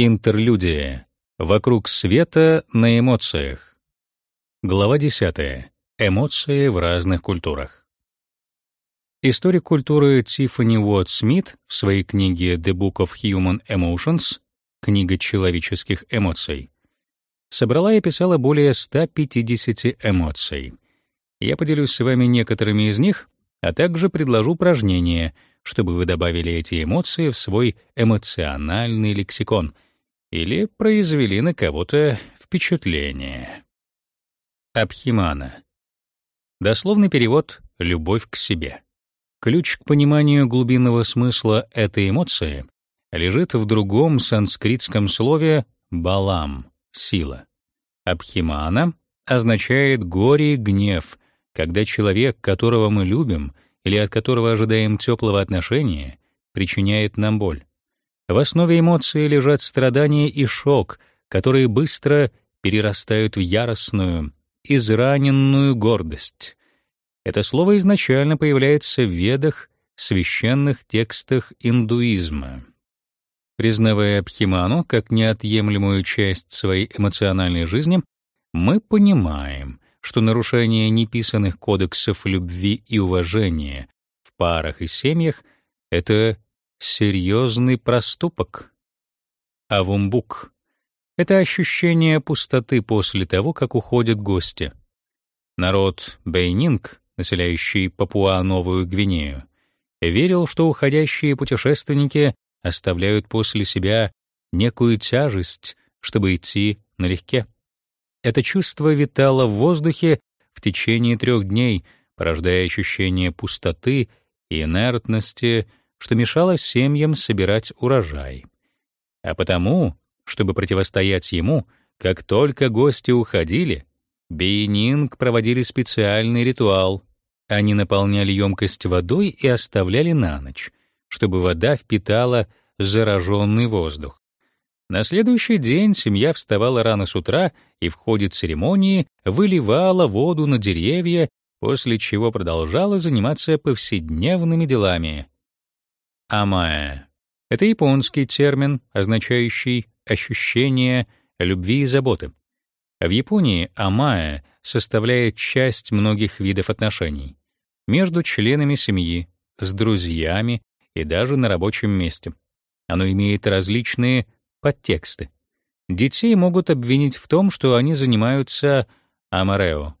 Интерлюдия. Вокруг света на эмоциях. Глава 10. Эмоции в разных культурах. Историк культуры Тиффани Уотт Смит в своей книге The Book of Human Emotions Книга человеческих эмоций собрала и описала более 150 эмоций. Я поделюсь с вами некоторыми из них, а также предложу упражнение, чтобы вы добавили эти эмоции в свой эмоциональный лексикон — или произвели на кого-то впечатление. Абхимана. Дословный перевод «любовь к себе». Ключ к пониманию глубинного смысла этой эмоции лежит в другом санскритском слове «балам» — сила. Абхимана означает горе и гнев, когда человек, которого мы любим или от которого ожидаем теплого отношения, причиняет нам боль. В основе эмоций лежат страдания и шок, которые быстро перерастают в яростную, израненную гордость. Это слово изначально появляется в ведах, священных текстах индуизма. Признавая Абхиману как неотъемлемую часть своей эмоциональной жизни, мы понимаем, что нарушение неписанных кодексов любви и уважения в парах и семьях — это серьезный проступок. Авумбук — это ощущение пустоты после того, как уходят гости. Народ Бейнинг, населяющий Папуа-Новую Гвинею, верил, что уходящие путешественники оставляют после себя некую тяжесть, чтобы идти налегке. Это чувство витало в воздухе в течение трех дней, порождая ощущение пустоты и инертности, что мешало семьям собирать урожай. А потому, чтобы противостоять ему, как только гости уходили, Бейнинг проводили специальный ритуал. Они наполняли емкость водой и оставляли на ночь, чтобы вода впитала зараженный воздух. На следующий день семья вставала рано с утра и в ходе церемонии выливала воду на деревья, после чего продолжала заниматься повседневными делами. Амае — это японский термин, означающий ощущение любви и заботы. В Японии амае составляет часть многих видов отношений между членами семьи, с друзьями и даже на рабочем месте. Оно имеет различные подтексты. Детей могут обвинить в том, что они занимаются амарео,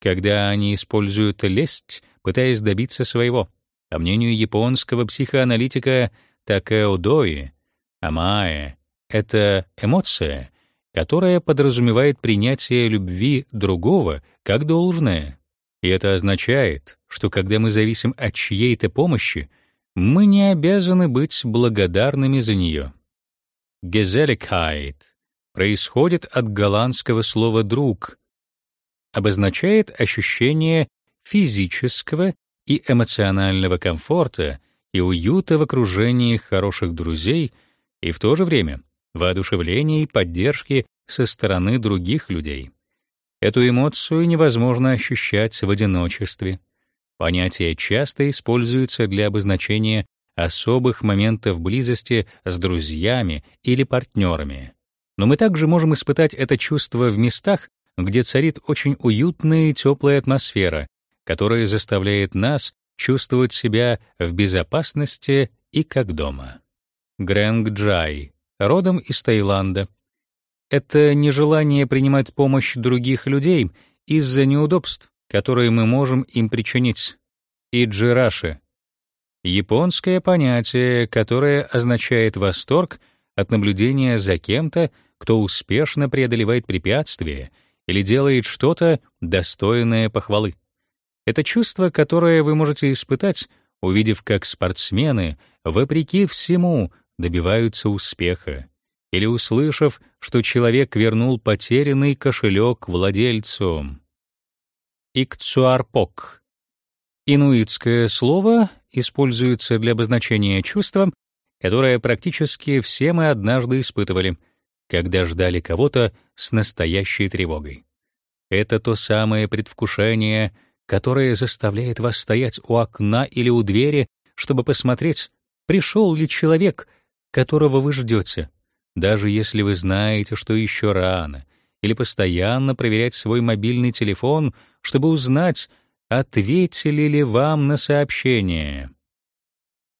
когда они используют лесть, пытаясь добиться своего. По мнению японского психоаналитика Такео Дои, амае — это эмоция, которая подразумевает принятие любви другого как должное. И это означает, что когда мы зависим от чьей-то помощи, мы не обязаны быть благодарными за нее. Geselligkeit происходит от голландского слова «друг», обозначает ощущение физического и эмоционального комфорта и уюта в окружении хороших друзей и в то же время воодушевления и поддержки со стороны других людей. Эту эмоцию невозможно ощущать в одиночестве. Понятие часто используется для обозначения особых моментов близости с друзьями или партнерами. Но мы также можем испытать это чувство в местах, где царит очень уютная и теплая атмосфера, которое заставляет нас чувствовать себя в безопасности и как дома. Грэнг Джай, родом из Таиланда. Это нежелание принимать помощь других людей из-за неудобств, которые мы можем им причинить. Иджираши — японское понятие, которое означает восторг от наблюдения за кем-то, кто успешно преодолевает препятствия или делает что-то достойное похвалы. Это чувство, которое вы можете испытать, увидев, как спортсмены, вопреки всему, добиваются успеха, или услышав, что человек вернул потерянный кошелек владельцу. Икцуарпок. Инуитское слово используется для обозначения чувства, которое практически все мы однажды испытывали, когда ждали кого-то с настоящей тревогой. Это то самое предвкушение — которое заставляет вас стоять у окна или у двери, чтобы посмотреть, пришел ли человек, которого вы ждете. даже если вы знаете, что еще рано, или постоянно проверять свой мобильный телефон, чтобы узнать, ответили ли вам на сообщение.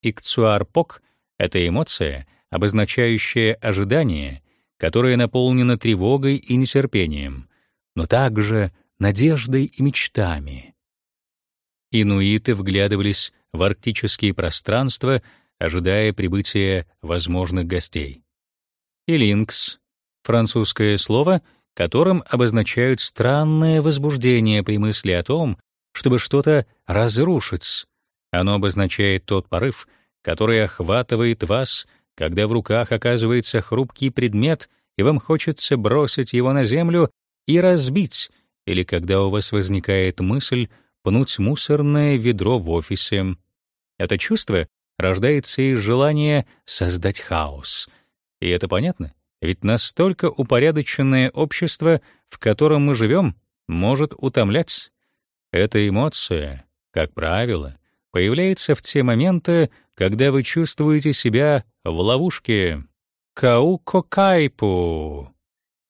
Икцуарпок — это эмоция, обозначающая ожидание, которое наполнено тревогой и нетерпением, но также надеждой и мечтами. Инуиты вглядывались в арктические пространства, ожидая прибытия возможных гостей. Илинкс — французское слово, которым обозначают странное возбуждение при мысли о том, чтобы что-то разрушить. Оно обозначает тот порыв, который охватывает вас, когда в руках оказывается хрупкий предмет, и вам хочется бросить его на землю и разбить, или когда у вас возникает мысль пнуть мусорное ведро в офисе. Это чувство рождается из желания создать хаос. И это понятно, ведь настолько упорядоченное общество, в котором мы живем, может утомлять. Эта эмоция, как правило, появляется в те моменты, когда вы чувствуете себя в ловушке. Каукокайпу.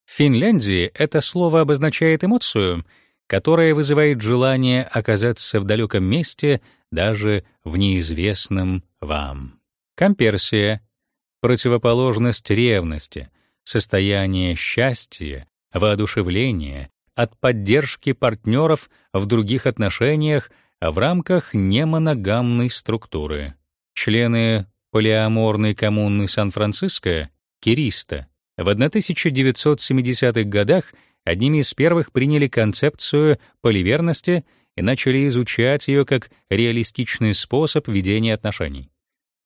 В Финляндии это слово обозначает эмоцию, которая вызывает желание оказаться в далеком месте, даже в неизвестном вам. Комперсия — противоположность ревности, состояние счастья, воодушевления, от поддержки партнеров в других отношениях в рамках немоногамной структуры. Члены полиаморной коммуны Сан-Франциско, Кириста, в 1970-х годах одними из первых приняли концепцию поливерности и начали изучать ее как реалистичный способ ведения отношений.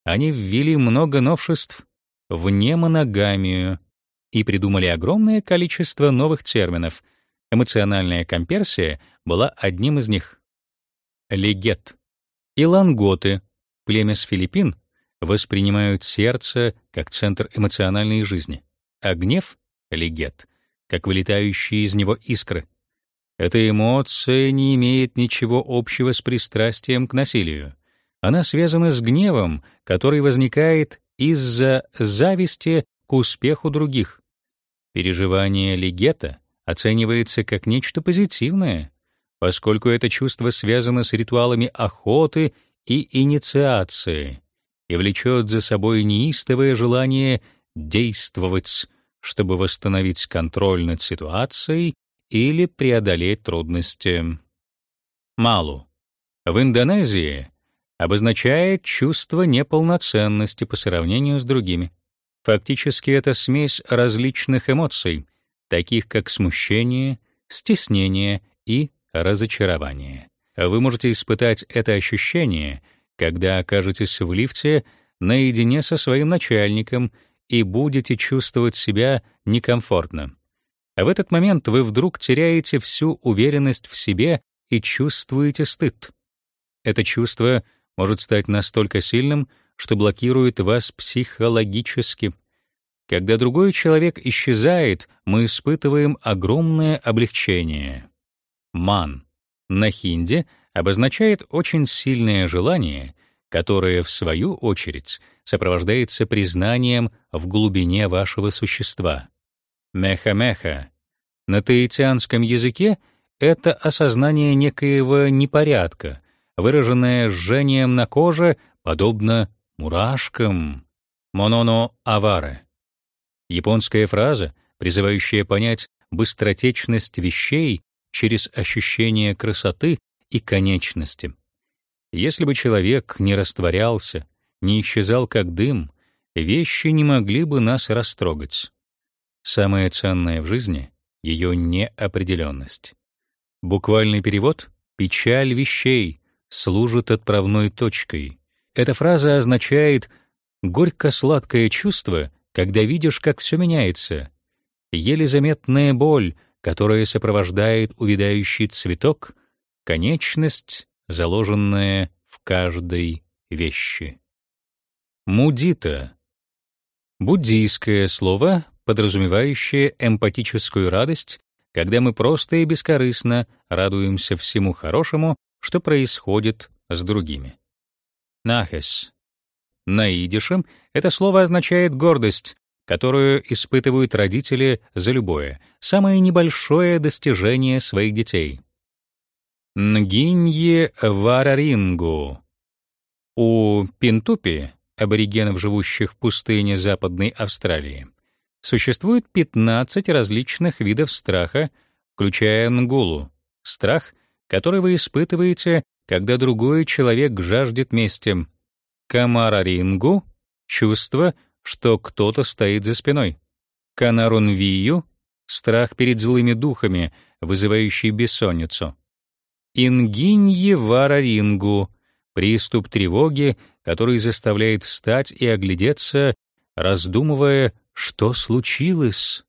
Они ввели много новшеств в немоногамию и придумали огромное количество новых терминов. Эмоциональная комперсия была одним из них. Легет. Иланготы, племя с Филиппин, воспринимают сердце как центр эмоциональной жизни, а гнев — легет, как вылетающие из него искры. Эта эмоция не имеет ничего общего с пристрастием к насилию. Она связана с гневом, который возникает из-за зависти к успеху других. Переживание легета оценивается как нечто позитивное, поскольку это чувство связано с ритуалами охоты и инициации и влечет за собой неистовое желание действовать, чтобы восстановить контроль над ситуацией или преодолеть трудности. Малу. В Индонезии обозначает чувство неполноценности по сравнению с другими. Фактически это смесь различных эмоций, таких как смущение, стеснение и разочарование. Вы можете испытать это ощущение, когда окажетесь в лифте наедине со своим начальником и будете чувствовать себя некомфортно. А в этот момент вы вдруг теряете всю уверенность в себе и чувствуете стыд. Это чувство может стать настолько сильным, что блокирует вас психологически. Когда другой человек исчезает, мы испытываем огромное облегчение. Ман на хинди обозначает очень сильное желание, которое в свою очередь сопровождается признанием в глубине вашего существа. Меха-меха. На таитянском языке это осознание некоего непорядка, выраженное жжением на коже, подобно мурашкам. Мононо аваре. Японская фраза, призывающая понять быстротечность вещей через ощущение красоты и конечности. Если бы человек не растворялся, не исчезал как дым, вещи не могли бы нас растрогать. Самое ценное в жизни — ее неопределенность. Буквальный перевод — «печаль вещей» служит отправной точкой. Эта фраза означает горько-сладкое чувство, когда видишь, как все меняется, еле заметная боль, которая сопровождает увядающий цветок, конечность, заложенная в каждой вещи. Мудита — буддийское слово, подразумевающее эмпатическую радость, когда мы просто и бескорыстно радуемся всему хорошему, что происходит с другими. Нахес. На идише это слово означает гордость, которую испытывают родители за любое, самое небольшое достижение своих детей. Нгинье варарингу. У Пинтупи, аборигенов, живущих в пустыне Западной Австралии, существует 15 различных видов страха, включая нгулу — страх, который вы испытываете, когда другой человек жаждет мести. Камарарингу — чувство, что кто-то стоит за спиной. Канарунвию — страх перед злыми духами, вызывающий бессонницу. Ингинье варарингу — приступ тревоги, который заставляет встать и оглядеться, раздумывая, что случилось.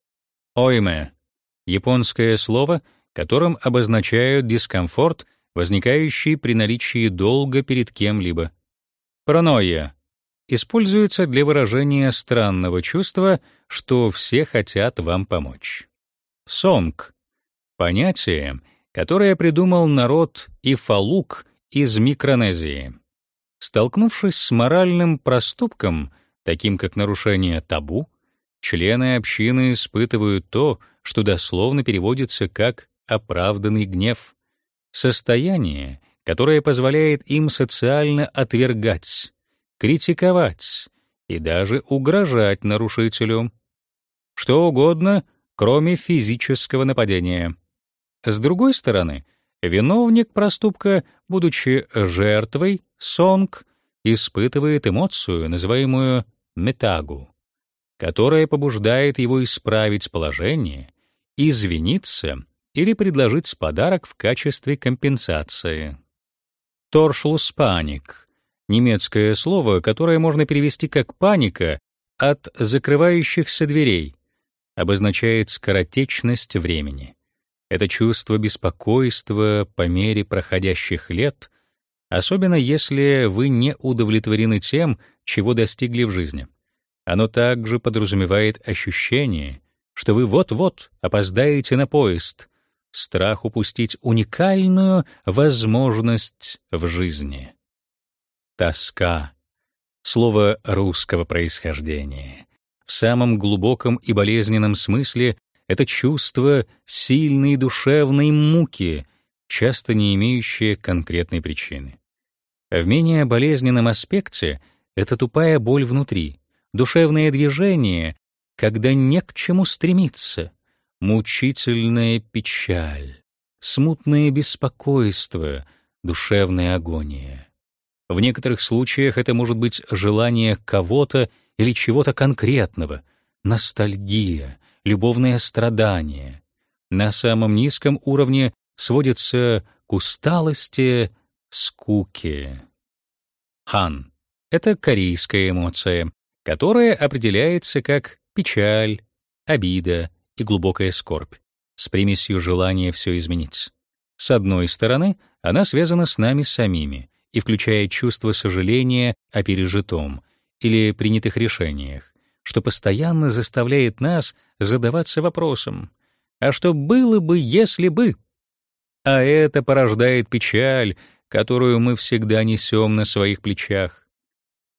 Ойме — японское слово, которым обозначают дискомфорт, возникающий при наличии долга перед кем-либо. Паранойя используется для выражения странного чувства, что все хотят вам помочь. Сонг — понятие, которое придумал народ Ифалук из Микронезии. Столкнувшись с моральным проступком, таким как нарушение табу, члены общины испытывают то, что дословно переводится как «оправданный гнев», состояние, которое позволяет им социально отвергать, критиковать и даже угрожать нарушителю. Что угодно, кроме физического нападения. С другой стороны, виновник проступка, будучи жертвой, сонг, испытывает эмоцию, называемую метагу, которая побуждает его исправить положение, извиниться или предложить подарок в качестве компенсации. Торшлуспаник — немецкое слово, которое можно перевести как «паника» от закрывающихся дверей, обозначает скоротечность времени. Это чувство беспокойства по мере проходящих лет, особенно если вы не удовлетворены тем, чего достигли в жизни. Оно также подразумевает ощущение, что вы вот-вот опоздаете на поезд, страх упустить уникальную возможность в жизни. Тоска — слово русского происхождения. В самом глубоком и болезненном смысле это чувство сильной душевной муки, часто не имеющее конкретной причины. В менее болезненном аспекте это тупая боль внутри, душевное движение, когда не к чему стремиться — мучительная печаль, смутное беспокойство, душевная агония. В некоторых случаях это может быть желание кого-то или чего-то конкретного, ностальгия, любовное страдание. На самом низком уровне сводится к усталости, скуке. Хан — это корейская эмоция, которая определяется как печаль, обида, и глубокая скорбь, с примесью желания все изменить. С одной стороны, она связана с нами самими и включает чувство сожаления о пережитом или принятых решениях, что постоянно заставляет нас задаваться вопросом: а что было бы, если бы? А это порождает печаль, которую мы всегда несем на своих плечах.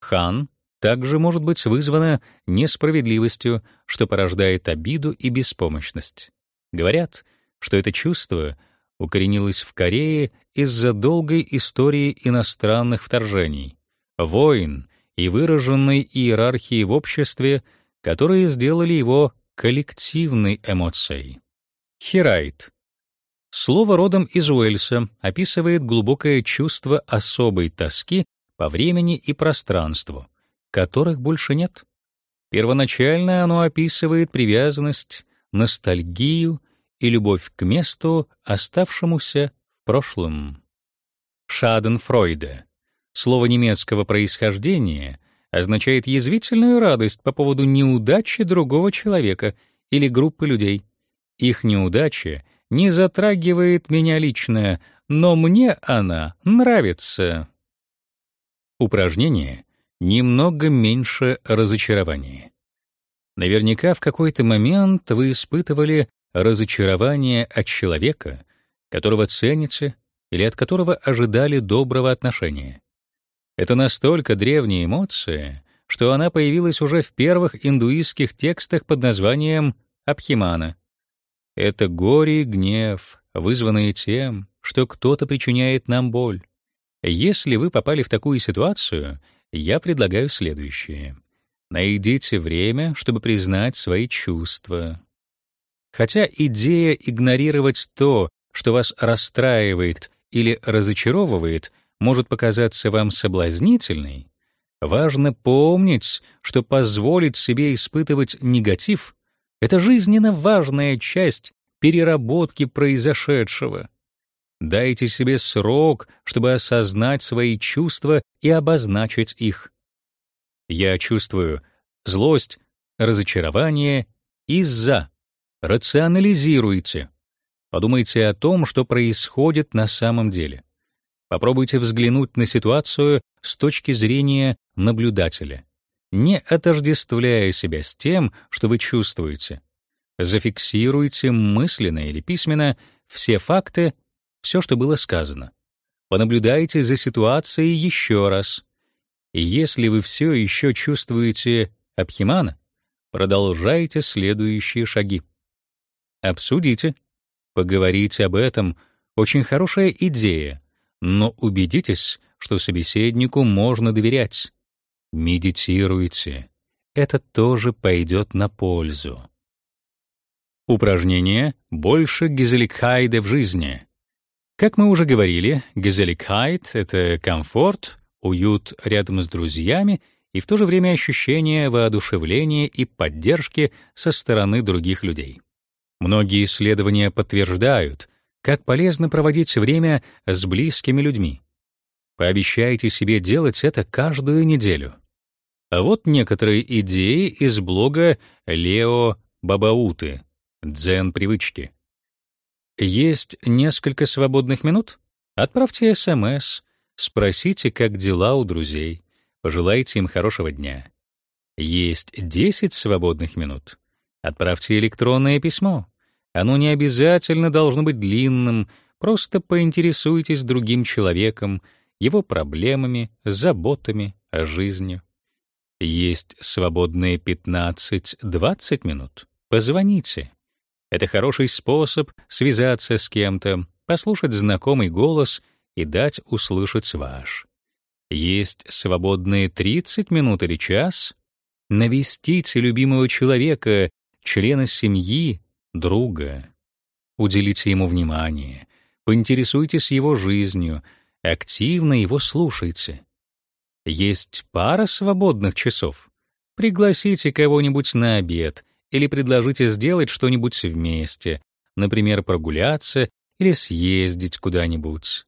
Хан также может быть вызвано несправедливостью, что порождает обиду и беспомощность. Говорят, что это чувство укоренилось в Корее из-за долгой истории иностранных вторжений, войн и выраженной иерархии в обществе, которые сделали его коллективной эмоцией. Хирайт. Слово родом из Уэльса описывает глубокое чувство особой тоски по времени и пространству, которых больше нет. Первоначально оно описывает привязанность, ностальгию и любовь к месту, оставшемуся в прошлом. Шаденфройде. Слово немецкого происхождения означает язвительную радость по поводу неудачи другого человека или группы людей. Их неудача не затрагивает меня лично, но мне она нравится. Упражнение немного меньше разочарования. Наверняка в какой-то момент вы испытывали разочарование от человека, которого цените или от которого ожидали доброго отношения. Это настолько древняя эмоция, что она появилась уже в первых индуистских текстах под названием Абхимана. Это горе и гнев, вызванные тем, что кто-то причиняет нам боль. Если вы попали в такую ситуацию, я предлагаю следующее. Найдите время, чтобы признать свои чувства. Хотя идея игнорировать то, что вас расстраивает или разочаровывает, может показаться вам соблазнительной, важно помнить, что позволить себе испытывать негатив — это жизненно важная часть переработки произошедшего. Дайте себе срок, чтобы осознать свои чувства и обозначить их. Я чувствую злость, разочарование из-за. Рационализируйте. Подумайте о том, что происходит на самом деле. Попробуйте взглянуть на ситуацию с точки зрения наблюдателя, не отождествляя себя с тем, что вы чувствуете. Зафиксируйте мысленно или письменно все факты, все, что было сказано. Понаблюдайте за ситуацией еще раз. И если вы все еще чувствуете Абхимана, продолжайте следующие шаги. Обсудите, поговорите об этом — очень хорошая идея, но убедитесь, что собеседнику можно доверять. Медитируйте. Это тоже пойдет на пользу. Упражнение «Больше гизеликхайда в жизни». Как мы уже говорили, гизеликхайд — это комфорт, уют рядом с друзьями и в то же время ощущение воодушевления и поддержки со стороны других людей. Многие исследования подтверждают, как полезно проводить время с близкими людьми. Пообещайте себе делать это каждую неделю. А вот некоторые идеи из блога Лео Бабауты «Дзен-привычки». Есть несколько свободных минут? Отправьте СМС, спросите, как дела у друзей, пожелайте им хорошего дня. Есть 10 свободных минут? Отправьте электронное письмо. Оно не обязательно должно быть длинным, просто поинтересуйтесь другим человеком, его проблемами, заботами о жизни. Есть свободные 15-20 минут? Позвоните. Это хороший способ связаться с кем-то, послушать знакомый голос и дать услышать ваш. Есть свободные 30 минут или час. Навестите любимого человека, члена семьи, друга. Уделите ему внимание, поинтересуйтесь его жизнью, активно его слушайте. Есть пара свободных часов. Пригласите кого-нибудь на обед или предложите сделать что-нибудь вместе, например, прогуляться или съездить куда-нибудь.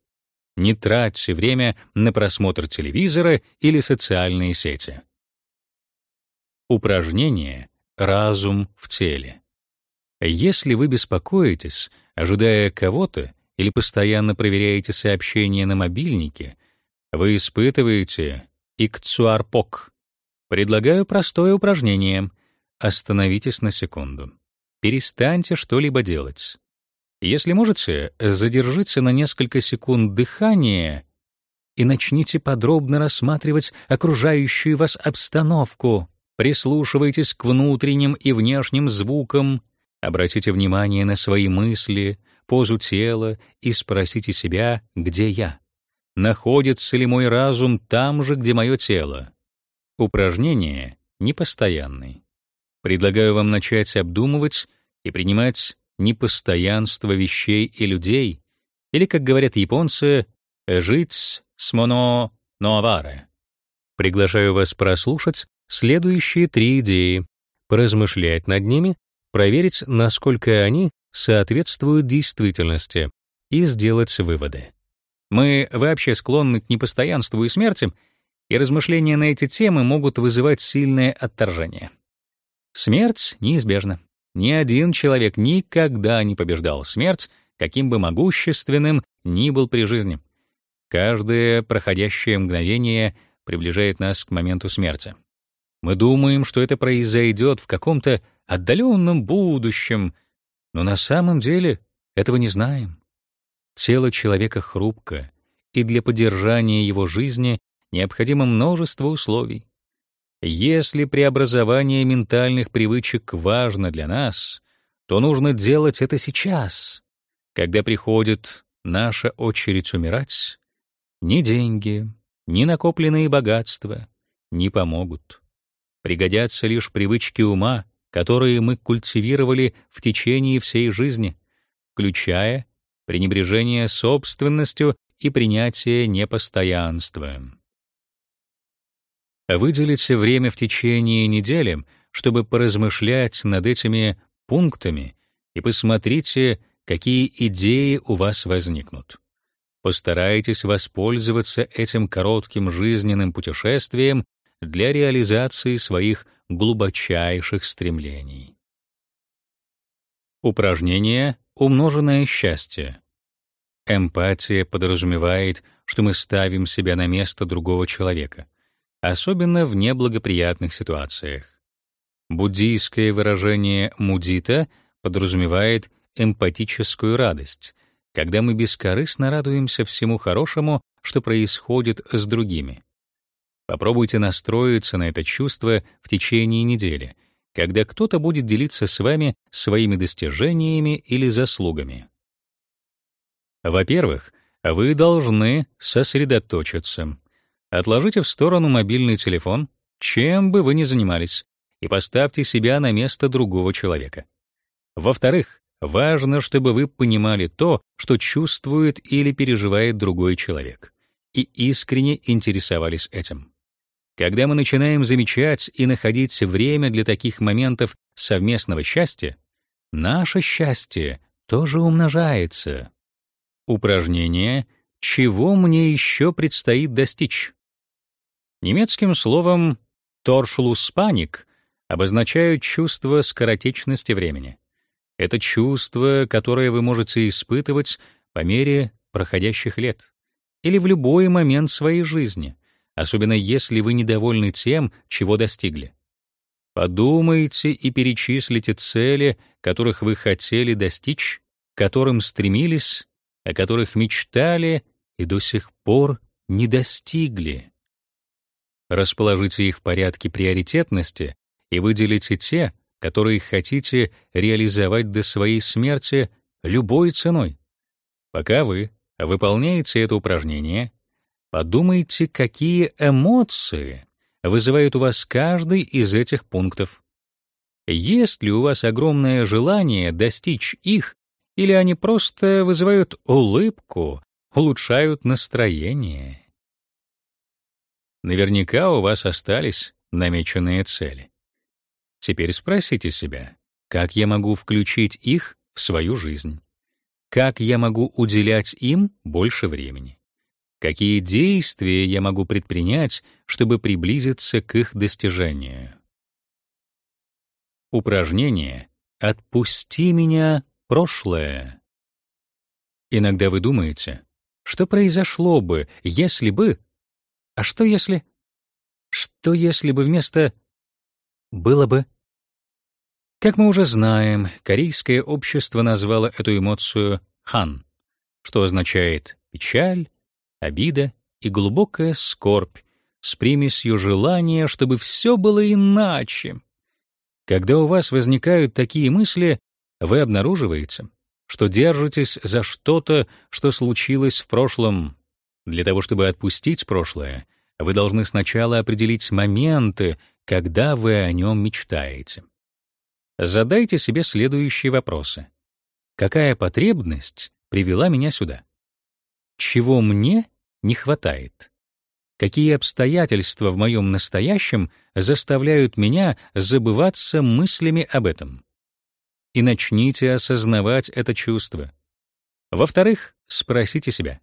Не тратьте время на просмотр телевизора или социальные сети. Упражнение «Разум в теле». Если вы беспокоитесь, ожидая кого-то или постоянно проверяете сообщения на мобильнике, вы испытываете икцуарпок. Предлагаю простое упражнение — Остановитесь на секунду. Перестаньте что-либо делать. Если можете, задержите на несколько секунд дыхание и начните подробно рассматривать окружающую вас обстановку. Прислушивайтесь к внутренним и внешним звукам, обратите внимание на свои мысли, позу тела и спросите себя, где я? Находится ли мой разум там же, где мое тело? Упражнение непостоянный. Предлагаю вам начать обдумывать и принимать непостоянство вещей и людей, или, как говорят японцы, жить с моно ноаваре. Приглашаю вас прослушать следующие три идеи, поразмышлять над ними, проверить, насколько они соответствуют действительности, и сделать выводы. Мы вообще склонны к непостоянству и смерти, и размышления на эти темы могут вызывать сильное отторжение. Смерть неизбежна. Ни один человек никогда не побеждал смерть, каким бы могущественным ни был при жизни. Каждое проходящее мгновение приближает нас к моменту смерти. Мы думаем, что это произойдет в каком-то отдаленном будущем, но на самом деле этого не знаем. Тело человека хрупко, и для поддержания его жизни необходимо множество условий. Если преобразование ментальных привычек важно для нас, то нужно делать это сейчас. Когда приходит наша очередь умирать, ни деньги, ни накопленные богатства не помогут. Пригодятся лишь привычки ума, которые мы культивировали в течение всей жизни, включая пренебрежение собственностью и принятие непостоянства. Выделите время в течение недели, чтобы поразмышлять над этими пунктами и посмотрите, какие идеи у вас возникнут. Постарайтесь воспользоваться этим коротким жизненным путешествием для реализации своих глубочайших стремлений. Упражнение «Умноженное счастье». Эмпатия подразумевает, что мы ставим себя на место другого человека, особенно в неблагоприятных ситуациях. Буддийское выражение «мудита» подразумевает эмпатическую радость, когда мы бескорыстно радуемся всему хорошему, что происходит с другими. Попробуйте настроиться на это чувство в течение недели, когда кто-то будет делиться с вами своими достижениями или заслугами. Во-первых, вы должны сосредоточиться. Отложите в сторону мобильный телефон, чем бы вы ни занимались, и поставьте себя на место другого человека. Во-вторых, Важно, чтобы вы понимали то, что чувствует или переживает другой человек, и искренне интересовались этим. Когда мы начинаем замечать и находить время для таких моментов совместного счастья, наше счастье тоже умножается. Упражнение «Чего мне еще предстоит достичь?» Немецким словом «торшлуспаник» обозначают чувство скоротечности времени. Это чувство, которое вы можете испытывать по мере проходящих лет или в любой момент своей жизни, особенно если вы недовольны тем, чего достигли. Подумайте и перечислите цели, которых вы хотели достичь, к которым стремились, о которых мечтали и до сих пор не достигли. Расположите их в порядке приоритетности и выделите те, которые хотите реализовать до своей смерти любой ценой. Пока вы выполняете это упражнение, подумайте, какие эмоции вызывает у вас каждый из этих пунктов. Есть ли у вас огромное желание достичь их, или они просто вызывают улыбку, улучшают настроение? Наверняка у вас остались намеченные цели. Теперь спросите себя, как я могу включить их в свою жизнь? Как я могу уделять им больше времени? Какие действия я могу предпринять, чтобы приблизиться к их достижению? Упражнение «Отпусти меня, прошлое». Иногда вы думаете, что произошло бы, если бы... А что если... Что если бы вместо... Было бы... Как мы уже знаем, корейское общество назвало эту эмоцию хан, что означает печаль, обида и глубокая скорбь с примесью желания, чтобы все было иначе. Когда у вас возникают такие мысли, вы обнаруживаете, что держитесь за что-то, что случилось в прошлом. Для того, чтобы отпустить прошлое, вы должны сначала определить моменты, когда вы о нем мечтаете. Задайте себе следующие вопросы. Какая потребность привела меня сюда? Чего мне не хватает? Какие обстоятельства в моем настоящем заставляют меня забываться мыслями об этом? И начните осознавать это чувство. Во-вторых, спросите себя,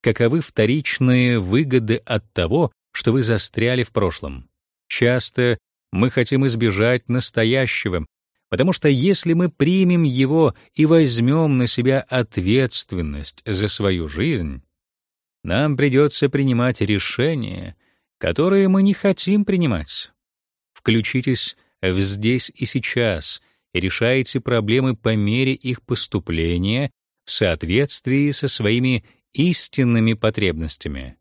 каковы вторичные выгоды от того, что вы застряли в прошлом? Часто мы хотим избежать настоящего, Потому что если мы примем его и возьмем на себя ответственность за свою жизнь, нам придется принимать решения, которые мы не хотим принимать. Включитесь в здесь и сейчас и решайте проблемы по мере их поступления в соответствии со своими истинными потребностями.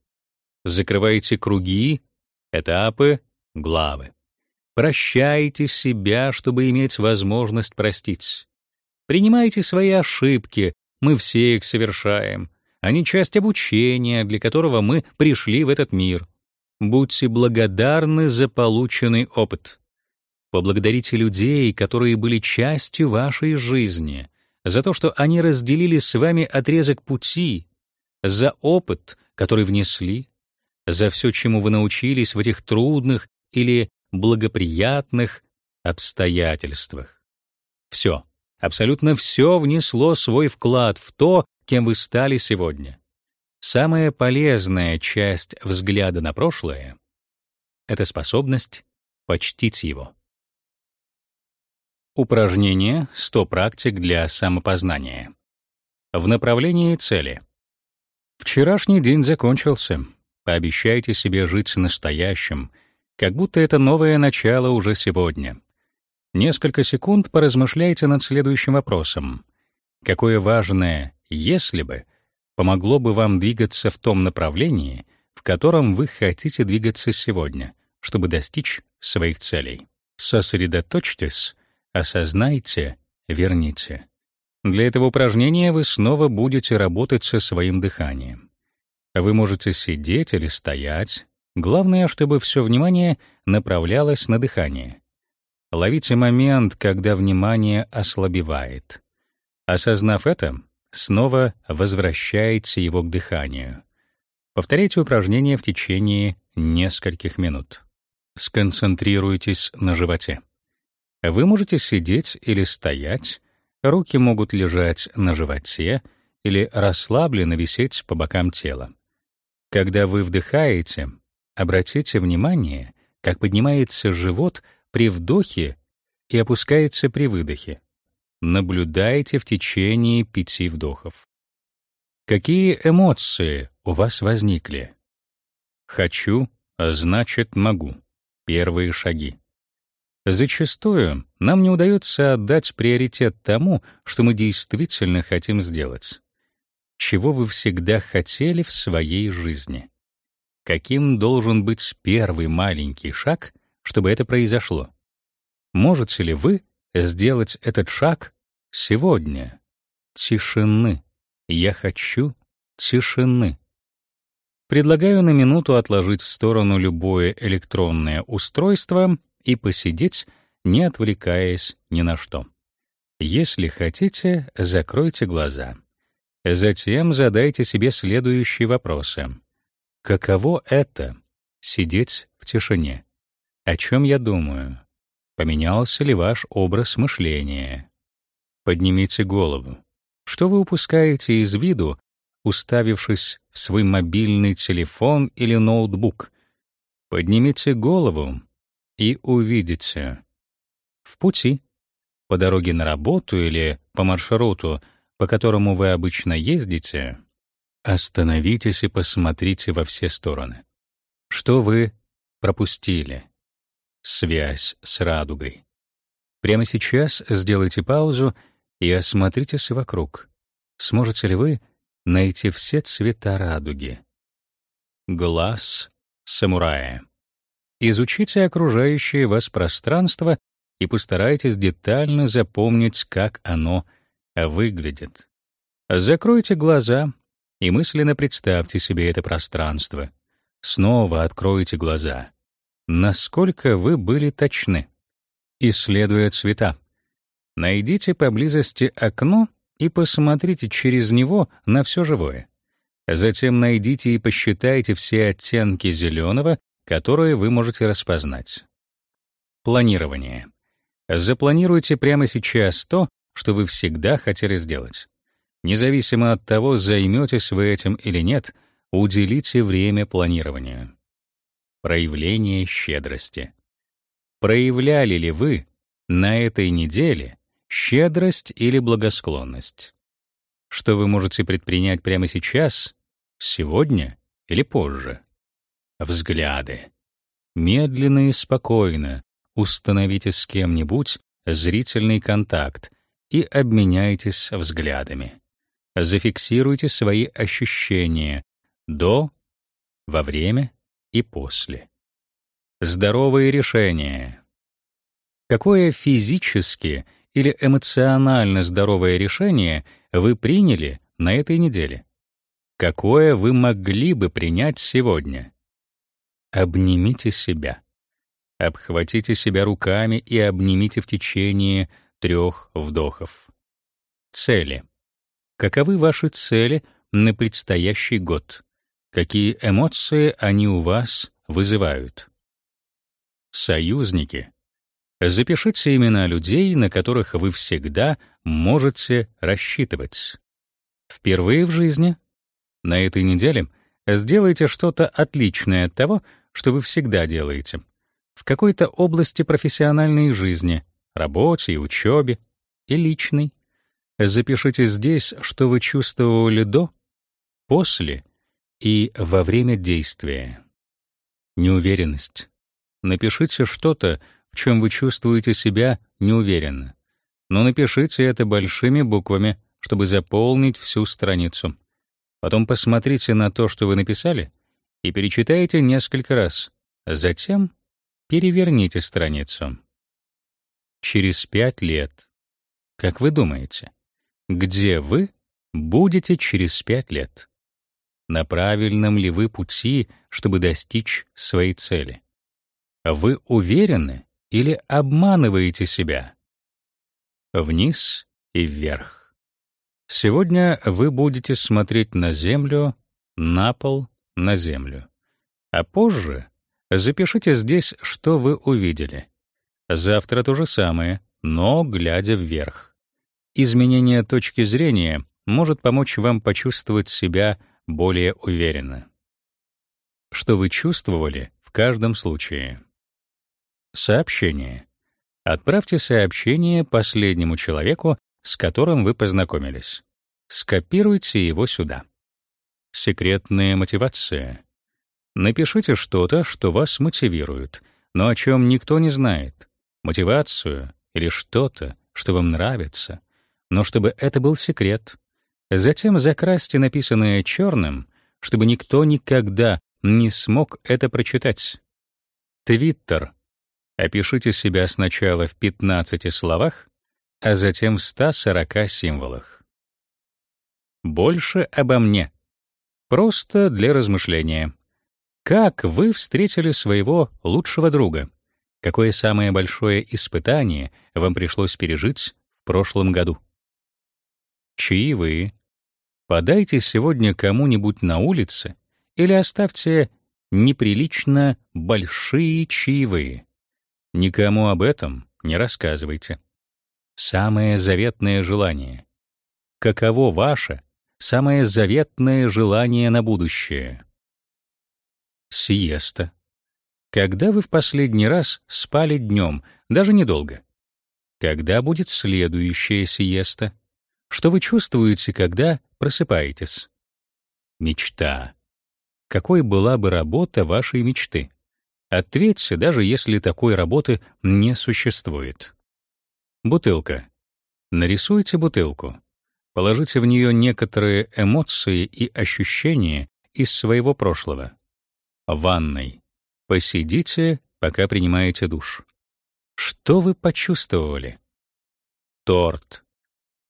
Закрывайте круги, этапы, главы. Прощайте себя, чтобы иметь возможность простить. Принимайте свои ошибки, мы все их совершаем. Они часть обучения, для которого мы пришли в этот мир. Будьте благодарны за полученный опыт. Поблагодарите людей, которые были частью вашей жизни, за то, что они разделили с вами отрезок пути, за опыт, который внесли, за все, чему вы научились в этих трудных или благоприятных обстоятельствах. Все, абсолютно все внесло свой вклад в то, кем вы стали сегодня. Самая полезная часть взгляда на прошлое — это способность почтить его. Упражнение 100 практик для самопознания. В направлении цели. Вчерашний день закончился. Пообещайте себе жить настоящим, как будто это новое начало уже сегодня. Несколько секунд поразмышляйте над следующим вопросом. Какое важное «если бы» помогло бы вам двигаться в том направлении, в котором вы хотите двигаться сегодня, чтобы достичь своих целей? Сосредоточьтесь осознайте, верните. Для этого упражнения вы снова будете работать со своим дыханием. Вы можете сидеть или стоять. Главное, чтобы все внимание направлялось на дыхание. Ловите момент, когда внимание ослабевает. Осознав это, снова возвращайте его к дыханию. Повторяйте упражнение в течение нескольких минут. Сконцентрируйтесь на животе. Вы можете сидеть или стоять, руки могут лежать на животе или расслабленно висеть по бокам тела. Когда вы вдыхаете, обратите внимание, как поднимается живот при вдохе и опускается при выдохе. Наблюдайте в течение пяти вдохов. Какие эмоции у вас возникли? Хочу, а значит могу. Первые шаги. Зачастую нам не удается отдать приоритет тому, что мы действительно хотим сделать. Чего вы всегда хотели в своей жизни? Каким должен быть первый маленький шаг, чтобы это произошло? Можете ли вы сделать этот шаг сегодня? Тишины. Я хочу тишины. Предлагаю на минуту отложить в сторону любое электронное устройство и посидеть, не отвлекаясь ни на что. Если хотите, закройте глаза. Затем задайте себе следующие вопросы. Каково это — сидеть в тишине? О чем я думаю? Поменялся ли ваш образ мышления? Поднимите голову. Что вы упускаете из виду, уставившись в свой мобильный телефон или ноутбук? Поднимите голову и увидите. В пути, по дороге на работу или по маршруту, по которому вы обычно ездите, остановитесь и посмотрите во все стороны. Что вы пропустили? Связь с радугой. Прямо сейчас сделайте паузу и осмотритесь вокруг. Сможете ли вы найти все цвета радуги? Глаз самурая. Изучите окружающее вас пространство и постарайтесь детально запомнить, как оно выглядит. Закройте глаза и мысленно представьте себе это пространство. Снова откройте глаза. Насколько вы были точны? Исследуя цвета. Найдите поблизости окно и посмотрите через него на все живое. Затем найдите и посчитайте все оттенки зеленого которые вы можете распознать. Планирование. Запланируйте прямо сейчас то, что вы всегда хотели сделать. Независимо от того, займетесь вы этим или нет, уделите время планированию. Проявление щедрости. Проявляли ли вы на этой неделе щедрость или благосклонность? Что вы можете предпринять прямо сейчас, сегодня или позже? взгляды. Медленно и спокойно установите с кем-нибудь зрительный контакт и обменяйтесь взглядами. Зафиксируйте свои ощущения до, во время и после. здоровые решения. Какое физически или эмоционально здоровое решение вы приняли на этой неделе? Какое вы могли бы принять сегодня? Обнимите себя. Обхватите себя руками и обнимите в течение трех вдохов. Цели. Каковы ваши цели на предстоящий год? Какие эмоции они у вас вызывают? Союзники. Запишите имена людей, на которых вы всегда можете рассчитывать. Впервые в жизни на этой неделе сделайте что-то отличное от того, что вы всегда делаете. В какой-то области профессиональной жизни, работе и учебе, и личной. Запишите здесь, что вы чувствовали до, после и во время действия. Неуверенность. Напишите что-то, в чем вы чувствуете себя неуверенно. Но напишите это большими буквами, чтобы заполнить всю страницу. Потом посмотрите на то, что вы написали, и перечитайте несколько раз. Затем переверните страницу. Через пять лет. Как вы думаете, где вы будете через пять лет? На правильном ли вы пути, чтобы достичь своей цели? Вы уверены или обманываете себя? Вниз и вверх. Сегодня вы будете смотреть на землю, на пол, на землю. А позже запишите здесь, что вы увидели. Завтра то же самое, но глядя вверх. Изменение точки зрения может помочь вам почувствовать себя более уверенно. Что вы чувствовали в каждом случае? Сообщение. Отправьте сообщение последнему человеку, с которым вы познакомились. Скопируйте его сюда. Секретная мотивация. Напишите что-то, что вас мотивирует, но о чем никто не знает. Мотивацию или что-то, что вам нравится, но чтобы это был секрет. Затем закрасьте написанное черным, чтобы никто никогда не смог это прочитать. Твиттер. Опишите себя сначала в 15 словах, а затем в 140 символах. Больше обо мне. Просто для размышления. Как вы встретили своего лучшего друга? Какое самое большое испытание вам пришлось пережить в прошлом году? Чаевые. Подайте сегодня кому-нибудь на улице или оставьте неприлично большие чаевые. Никому об этом не рассказывайте. Самое заветное желание. Каково ваше самое заветное желание на будущее? Сиеста. Когда вы в последний раз спали днем, даже недолго? Когда будет следующая сиеста? Что вы чувствуете, когда просыпаетесь? Мечта. Какой была бы работа вашей мечты? Ответьте, даже если такой работы не существует. Бутылка. Нарисуйте бутылку. Положите в нее некоторые эмоции и ощущения из своего прошлого. Ванной. Посидите, пока принимаете душ. Что вы почувствовали? Торт.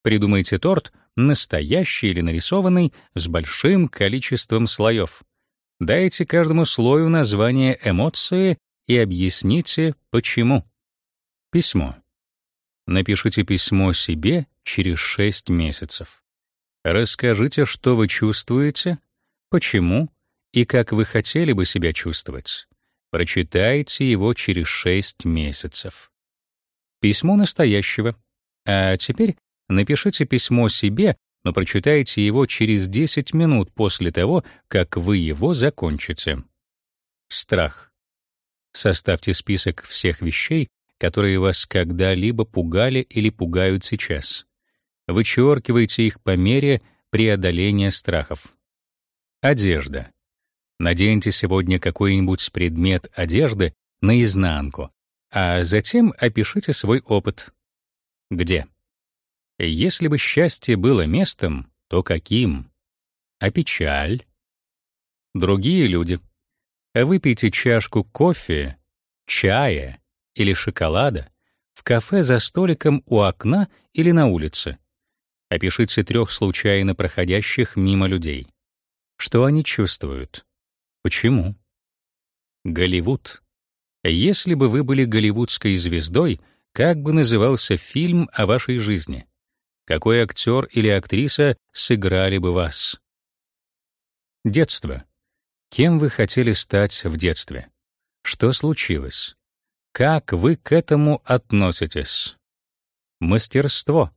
Придумайте торт, настоящий или нарисованный, с большим количеством слоев. Дайте каждому слою название эмоции и объясните, почему. Письмо. Напишите письмо себе через 6 месяцев. Расскажите, что вы чувствуете, почему и как вы хотели бы себя чувствовать. Прочитайте его через 6 месяцев. Письмо настоящего. А теперь напишите письмо себе, но прочитайте его через 10 минут после того, как вы его закончите. Страх. Составьте список всех вещей, которые вас когда-либо пугали или пугают сейчас. Вычеркивайте их по мере преодоления страхов. Одежда. Наденьте сегодня какой-нибудь предмет одежды наизнанку, а затем опишите свой опыт. Где? Если бы счастье было местом, то каким? А печаль? Другие люди. Выпейте чашку кофе чая или шоколада в кафе за столиком у окна или на улице. Опишите трех случайно проходящих мимо людей. Что они чувствуют? Почему? Голливуд. Если бы вы были голливудской звездой, как бы назывался фильм о вашей жизни? Какой актер или актриса сыграли бы вас? Детство. Кем вы хотели стать в детстве? Что случилось? Как вы к этому относитесь? Мастерство.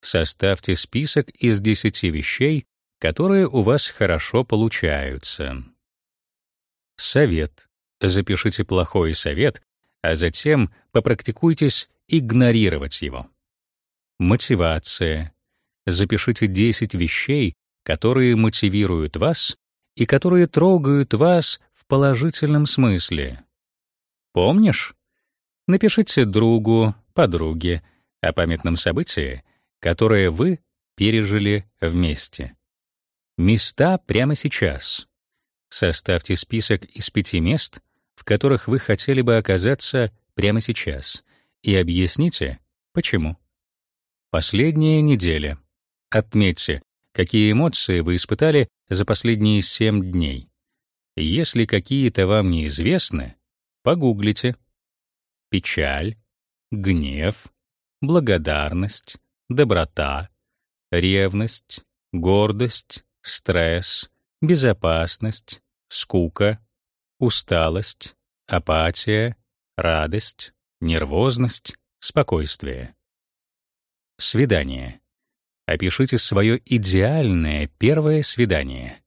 Составьте список из 10 вещей, которые у вас хорошо получаются. Совет. Запишите плохой совет, а затем попрактикуйтесь игнорировать его. Мотивация. Запишите 10 вещей, которые мотивируют вас и которые трогают вас в положительном смысле. Помнишь? Напишите другу, подруге о памятном событии, которое вы пережили вместе. Места прямо сейчас. Составьте список из пяти мест, в которых вы хотели бы оказаться прямо сейчас, и объясните, почему. Последняя неделя. Отметьте, какие эмоции вы испытали за последние семь дней. Если какие-то вам неизвестны, погуглите печаль, гнев, благодарность, доброта, ревность, гордость, стресс, безопасность, скука, усталость, апатия, радость, нервозность, спокойствие. Свидание. Опишите свое идеальное первое свидание.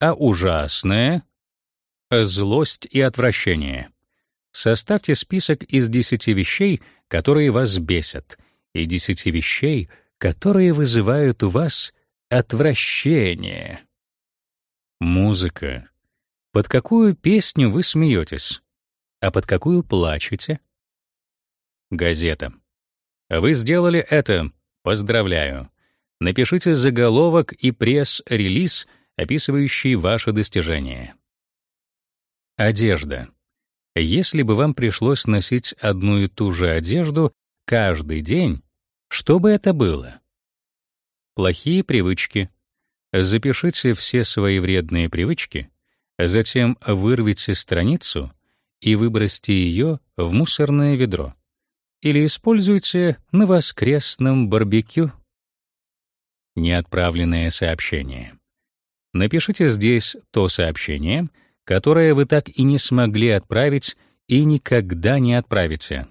А ужасное — злость и отвращение. Составьте список из 10 вещей, которые вас бесят, и 10 вещей, которые вызывают у вас отвращение. Музыка. Под какую песню вы смеетесь, а под какую плачете? Газета. Вы сделали это. Поздравляю. Напишите заголовок и пресс-релиз, описывающий ваше достижение. Одежда. Если бы вам пришлось носить одну и ту же одежду каждый день, что бы это было? Плохие привычки. Запишите все свои вредные привычки, затем вырвите страницу и выбросьте ее в мусорное ведро. Или используйте на воскресном барбекю. Неотправленное сообщение. Напишите здесь то сообщение — которое вы так и не смогли отправить и никогда не отправите.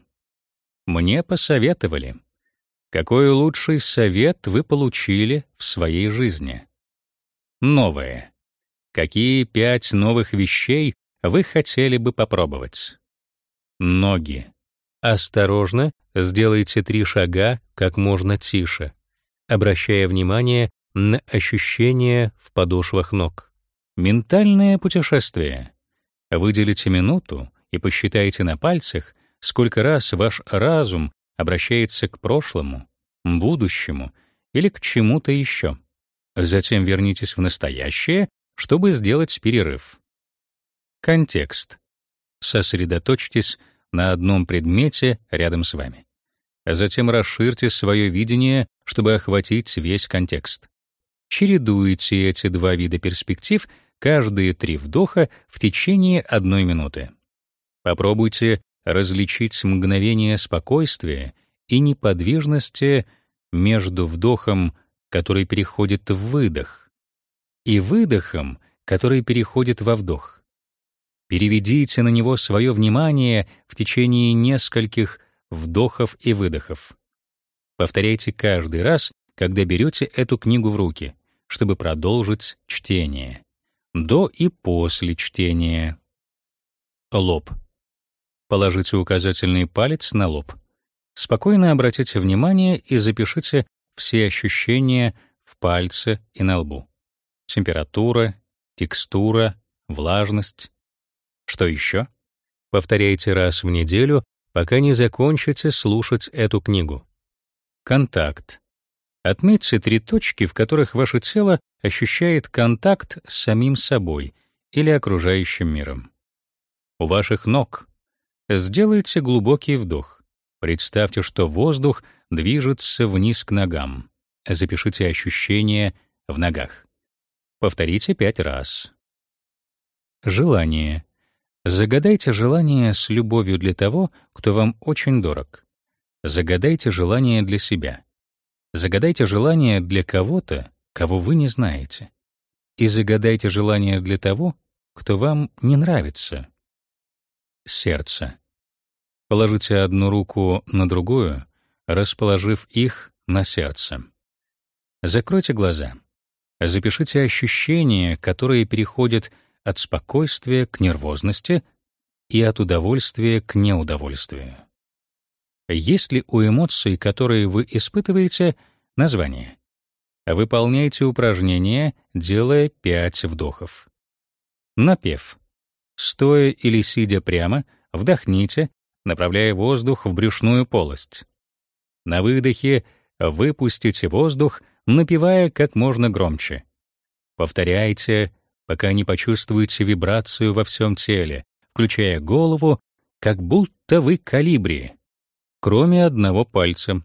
Мне посоветовали. Какой лучший совет вы получили в своей жизни? Новое. Какие пять новых вещей вы хотели бы попробовать? Ноги. Осторожно, сделайте три шага как можно тише, обращая внимание на ощущения в подошвах ног. Ментальное путешествие. Выделите минуту и посчитайте на пальцах, сколько раз ваш разум обращается к прошлому, будущему или к чему-то еще. Затем вернитесь в настоящее, чтобы сделать перерыв. Контекст. Сосредоточьтесь на одном предмете рядом с вами. Затем расширьте свое видение, чтобы охватить весь контекст. Чередуйте эти два вида перспектив каждые три вдоха в течение одной минуты. Попробуйте различить мгновение спокойствия и неподвижности между вдохом, который переходит в выдох, и выдохом, который переходит во вдох. Переведите на него свое внимание в течение нескольких вдохов и выдохов. Повторяйте каждый раз, когда берете эту книгу в руки, чтобы продолжить чтение до и после чтения. Лоб. Положите указательный палец на лоб. Спокойно обратите внимание и запишите все ощущения в пальце и на лбу. Температура, текстура, влажность. Что еще? Повторяйте раз в неделю, пока не закончите слушать эту книгу. Контакт. Отметьте три точки, в которых ваше тело ощущает контакт с самим собой или окружающим миром. У ваших ног. Сделайте глубокий вдох. Представьте, что воздух движется вниз к ногам. Запишите ощущения в ногах. Повторите пять раз. Желание. Загадайте желание с любовью для того, кто вам очень дорог. Загадайте желание для себя. Загадайте желание для кого-то, кого вы не знаете. И загадайте желание для того, кто вам не нравится. Сердце. Положите одну руку на другую, расположив их на сердце. Закройте глаза. Запишите ощущения, которые переходят от спокойствия к нервозности и от удовольствия к неудовольствию. Есть ли у эмоций, которые вы испытываете, название? Выполняйте упражнение, делая пять вдохов. Напев. Стоя или сидя прямо, вдохните, направляя воздух в брюшную полость. На выдохе выпустите воздух, напевая как можно громче. Повторяйте, пока не почувствуете вибрацию во всем теле, включая голову, как будто вы калибри, кроме одного пальца.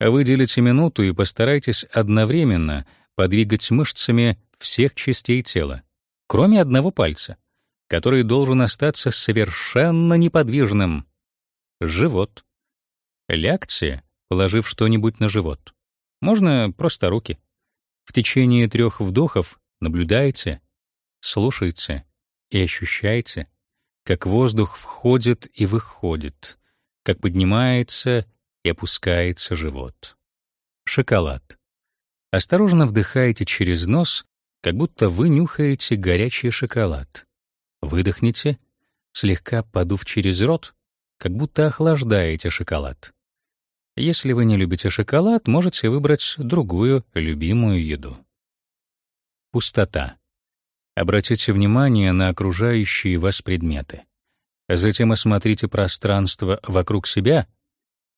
Выделите минуту и постарайтесь одновременно подвигать мышцами всех частей тела, кроме одного пальца, который должен остаться совершенно неподвижным. Живот. Лягте, положив что-нибудь на живот. Можно просто руки. В течение трех вдохов наблюдайте, слушайте и ощущайте, как воздух входит и выходит, как поднимается и опускается живот. Шоколад. Осторожно вдыхайте через нос, как будто вы нюхаете горячий шоколад. Выдохните, слегка подув через рот, как будто охлаждаете шоколад. Если вы не любите шоколад, можете выбрать другую любимую еду. Пустота. Обратите внимание на окружающие вас предметы. Затем осмотрите пространство вокруг себя,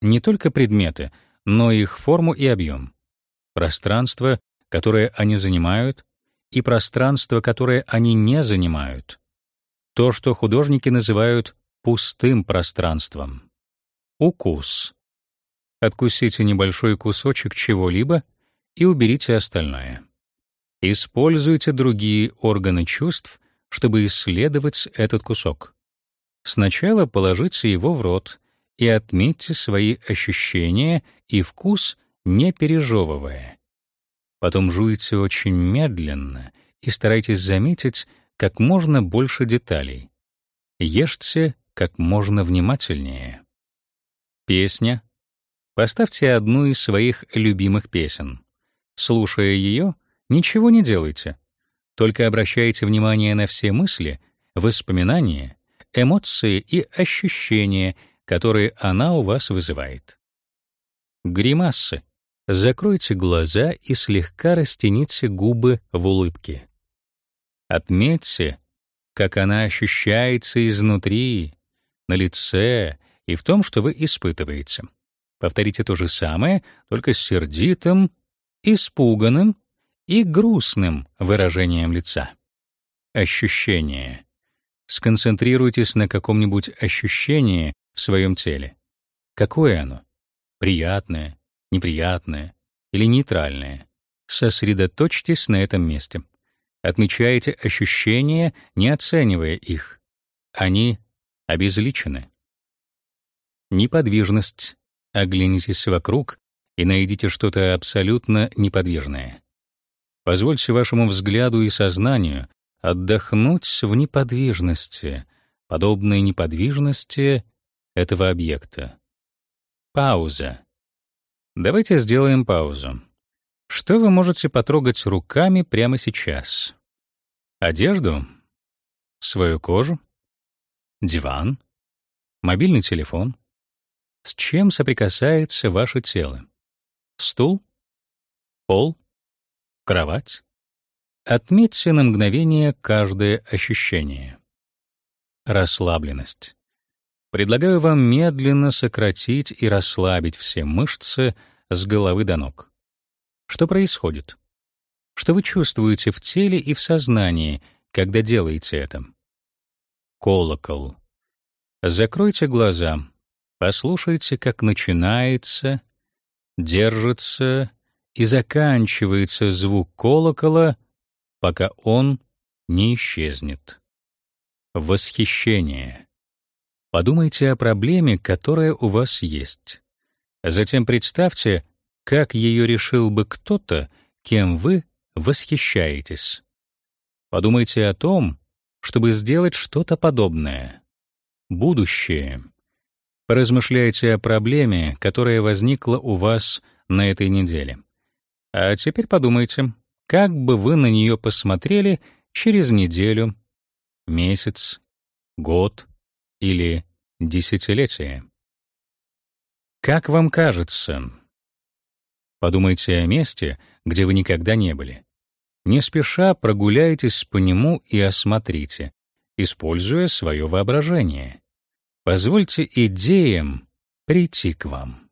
не только предметы, но и их форму и объем. Пространство, которое они занимают, и пространство, которое они не занимают. То, что художники называют пустым пространством. Укус. Откусите небольшой кусочек чего-либо и уберите остальное. Используйте другие органы чувств, чтобы исследовать этот кусок. Сначала положите его в рот и отметьте свои ощущения и вкус, не пережевывая. Потом жуйте очень медленно и старайтесь заметить как можно больше деталей. Ешьте как можно внимательнее. Песня. Поставьте одну из своих любимых песен. Слушая ее, ничего не делайте. Только обращайте внимание на все мысли, воспоминания, эмоции и ощущения, которые она у вас вызывает. Гримасы. Закройте глаза и слегка растяните губы в улыбке. Отметьте, как она ощущается изнутри, на лице и в том, что вы испытываете. Повторите то же самое, только с сердитым, испуганным и грустным выражением лица. Ощущение. Сконцентрируйтесь на каком-нибудь ощущении в своем теле. Какое оно? Приятное, неприятное или нейтральное? Сосредоточьтесь на этом месте. Отмечайте ощущения, не оценивая их. Они обезличены. Неподвижность. Оглянитесь вокруг и найдите что-то абсолютно неподвижное. Позвольте вашему взгляду и сознанию отдохнуть в неподвижности, подобной неподвижности этого объекта. Пауза. Давайте сделаем паузу. Что вы можете потрогать руками прямо сейчас? Одежду? Свою кожу? Диван? Мобильный телефон? С чем соприкасается ваше тело? Стул? Пол? Кровать? Отметьте на мгновение каждое ощущение. Расслабленность. Предлагаю вам медленно сократить и расслабить все мышцы с головы до ног. Что происходит? Что вы чувствуете в теле и в сознании, когда делаете это? Колокол. Закройте глаза. Послушайте, как начинается, держится и заканчивается звук колокола, пока он не исчезнет. Восхищение. Подумайте о проблеме, которая у вас есть. Затем представьте, как ее решил бы кто-то, кем вы восхищаетесь. Подумайте о том, чтобы сделать что-то подобное. Будущее. Поразмышляйте о проблеме, которая возникла у вас на этой неделе. А теперь подумайте, как бы вы на нее посмотрели через неделю, месяц, год или десятилетие. Как вам кажется? Подумайте о месте, где вы никогда не были. Не спеша прогуляйтесь по нему и осмотрите, используя свое воображение. Позвольте идеям прийти к вам.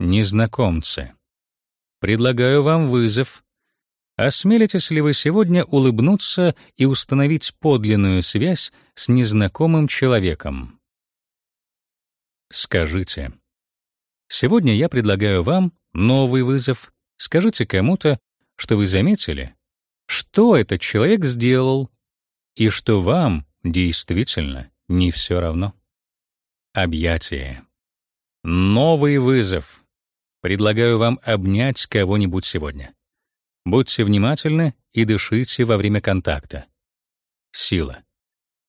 Незнакомцы. Предлагаю вам вызов. Осмелитесь ли вы сегодня улыбнуться и установить подлинную связь с незнакомым человеком? Скажите. Сегодня я предлагаю вам новый вызов. Скажите кому-то, что вы заметили, что этот человек сделал и что вам действительно не все равно. Объятие. Новый вызов. Предлагаю вам обнять кого-нибудь сегодня. Будьте внимательны и дышите во время контакта. Сила.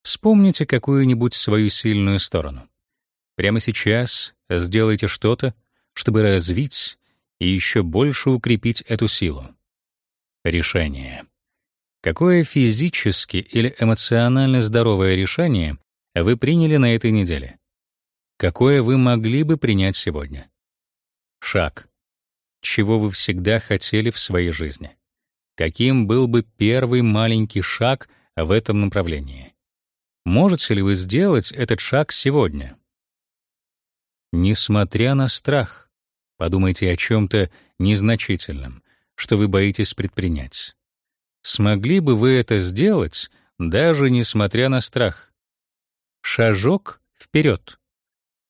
Вспомните какую-нибудь свою сильную сторону. Прямо сейчас сделайте что-то, чтобы развить и еще больше укрепить эту силу. Решение. Какое физически или эмоционально здоровое решение вы приняли на этой неделе? Какое вы могли бы принять сегодня? Шаг. Чего вы всегда хотели в своей жизни? Каким был бы первый маленький шаг в этом направлении? Можете ли вы сделать этот шаг сегодня? Несмотря на страх, подумайте о чем то незначительном, что вы боитесь предпринять. Смогли бы вы это сделать, даже несмотря на страх? Шажок вперед.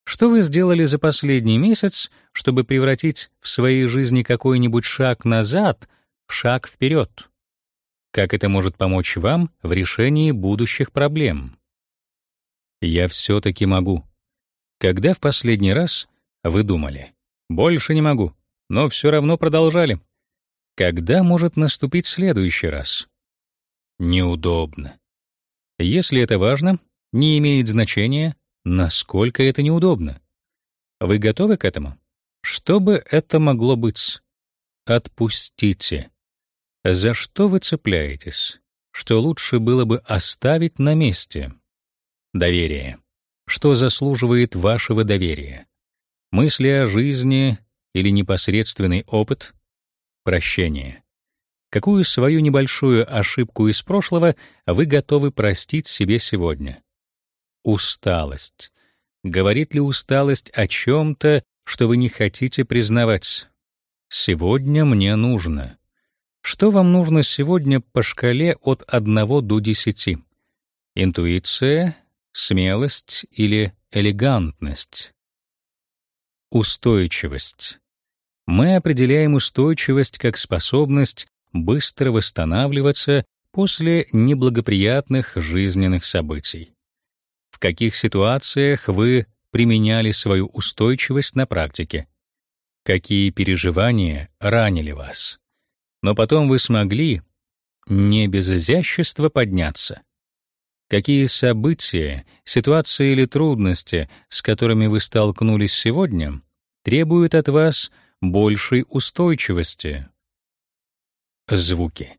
Что вы сделали за последний месяц, чтобы превратить в своей жизни какой-нибудь шаг назад в шаг вперед? Как это может помочь вам в решении будущих проблем? Я все таки могу. Когда в последний раз вы думали: больше не могу, но все равно продолжали? Когда может наступить следующий раз? Неудобно. Если это важно, не имеет значения, насколько это неудобно. Вы готовы к этому? Что бы это могло быть? Отпустите. За что вы цепляетесь? Что лучше было бы оставить на месте? Доверие. Что заслуживает вашего доверия? Мысли о жизни или непосредственный опыт? Прощение. Какую свою небольшую ошибку из прошлого вы готовы простить себе сегодня? Усталость. Говорит ли усталость о чем то что вы не хотите признавать? Сегодня мне нужно. Что вам нужно сегодня по шкале от 1 до 10? Интуиция, смелость или элегантность? Устойчивость. Мы определяем устойчивость как способность быстро восстанавливаться после неблагоприятных жизненных событий. В каких ситуациях вы применяли свою устойчивость на практике? Какие переживания ранили вас? Но потом вы смогли не без изящества подняться. Какие события, ситуации или трудности, с которыми вы столкнулись сегодня, требуют от вас большей устойчивости. Звуки.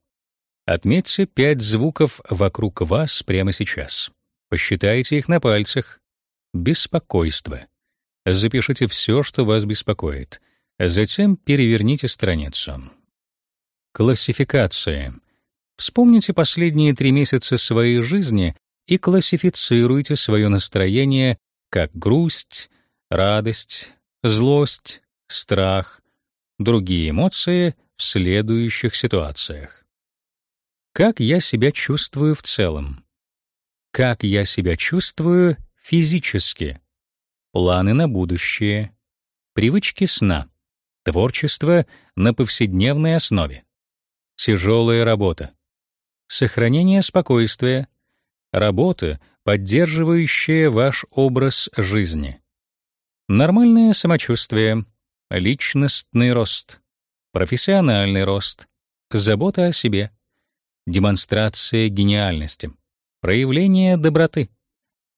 Отметьте пять звуков вокруг вас прямо сейчас. Посчитайте их на пальцах. Беспокойство. Запишите все, что вас беспокоит. Затем переверните страницу. Классификация. Вспомните последние три месяца своей жизни и классифицируйте свое настроение как грусть, радость, злость, страх, другие эмоции в следующих ситуациях. Как я себя чувствую в целом? Как я себя чувствую физически. Планы на будущее. Привычки сна. Творчество на повседневной основе. Тяжелая работа. Сохранение спокойствия. Работа, поддерживающая ваш образ жизни. Нормальное самочувствие. Личностный рост. Профессиональный рост. Забота о себе. Демонстрация гениальности. Проявление доброты.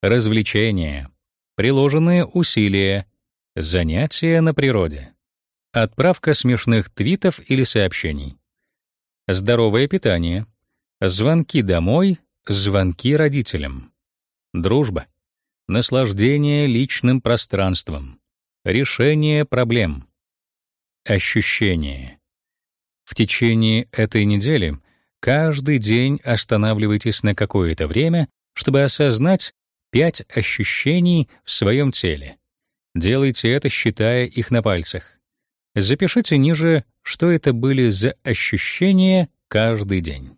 Развлечения. Приложенные усилия. Занятия на природе. Отправка смешных твитов или сообщений. Здоровое питание. Звонки домой, звонки родителям. Дружба. Наслаждение личным пространством. Решение проблем. Ощущения. В течение этой недели каждый день останавливайтесь на какое-то время, чтобы осознать пять ощущений в своем теле. Делайте это, считая их на пальцах. Запишите ниже, что это были за ощущения каждый день.